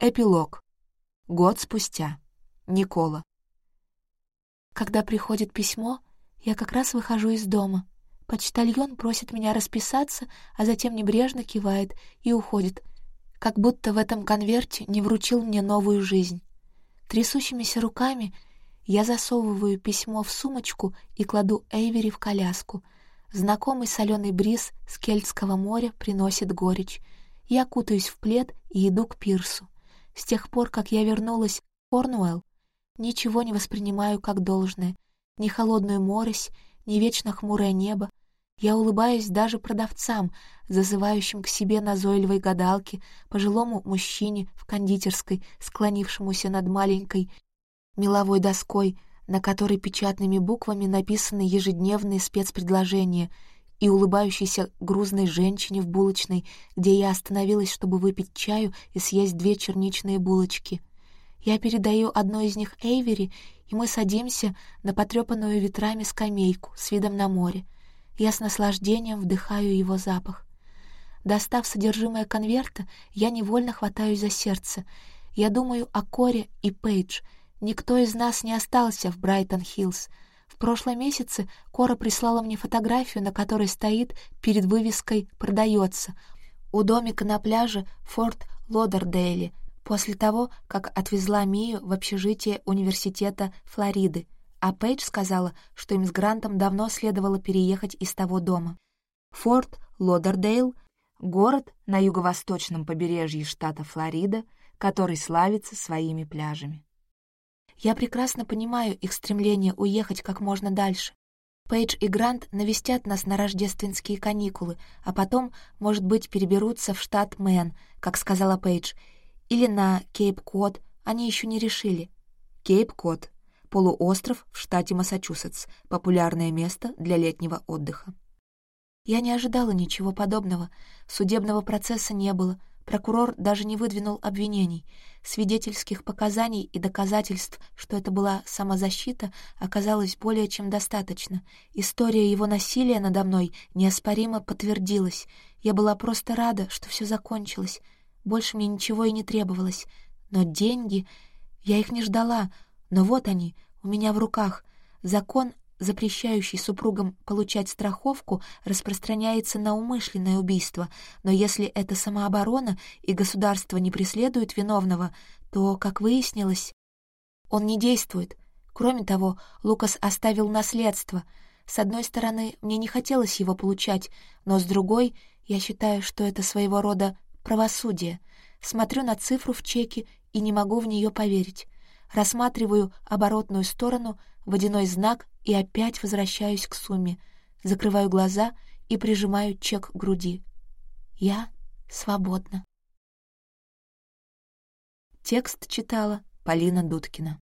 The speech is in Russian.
Эпилог. Год спустя. Никола. Когда приходит письмо, я как раз выхожу из дома. Почтальон просит меня расписаться, а затем небрежно кивает и уходит, как будто в этом конверте не вручил мне новую жизнь. Трясущимися руками я засовываю письмо в сумочку и кладу Эйвери в коляску. Знакомый соленый бриз с Кельтского моря приносит горечь. Я кутаюсь в плед и иду к пирсу. С тех пор, как я вернулась в Корнуэлл, ничего не воспринимаю как должное. Ни холодную морось, ни вечно хмурое небо. Я улыбаюсь даже продавцам, зазывающим к себе назойливой гадалки, пожилому мужчине в кондитерской, склонившемуся над маленькой меловой доской, на которой печатными буквами написаны ежедневные спецпредложения — и улыбающейся грузной женщине в булочной, где я остановилась, чтобы выпить чаю и съесть две черничные булочки. Я передаю одной из них Эйвери, и мы садимся на потрепанную ветрами скамейку с видом на море. Я с наслаждением вдыхаю его запах. Достав содержимое конверта, я невольно хватаюсь за сердце. Я думаю о Коре и Пейдж. Никто из нас не остался в Брайтон-Хиллз — в прошлом месяце Кора прислала мне фотографию, на которой стоит перед вывеской «Продается» у домика на пляже Форт Лодердейли после того, как отвезла Мию в общежитие университета Флориды, а Пейдж сказала, что им с Грантом давно следовало переехать из того дома. Форт Лодердейл — город на юго-восточном побережье штата Флорида, который славится своими пляжами. Я прекрасно понимаю их стремление уехать как можно дальше. Пейдж и Грант навестят нас на рождественские каникулы, а потом, может быть, переберутся в штат Мэн, как сказала Пейдж, или на Кейп-Код, они еще не решили. Кейп-Код — полуостров в штате Массачусетс, популярное место для летнего отдыха. Я не ожидала ничего подобного, судебного процесса не было, Прокурор даже не выдвинул обвинений. Свидетельских показаний и доказательств, что это была самозащита, оказалось более чем достаточно. История его насилия надо мной неоспоримо подтвердилась. Я была просто рада, что все закончилось. Больше мне ничего и не требовалось. Но деньги... Я их не ждала, но вот они, у меня в руках. Закон запрещающий супругам получать страховку, распространяется на умышленное убийство, но если это самооборона и государство не преследует виновного, то, как выяснилось, он не действует. Кроме того, Лукас оставил наследство. С одной стороны, мне не хотелось его получать, но с другой, я считаю, что это своего рода правосудие. Смотрю на цифру в чеке и не могу в нее поверить рассматриваю оборотную сторону, водяной знак и опять возвращаюсь к сумме, закрываю глаза и прижимаю чек к груди. Я свободна. Текст читала Полина Дудкина.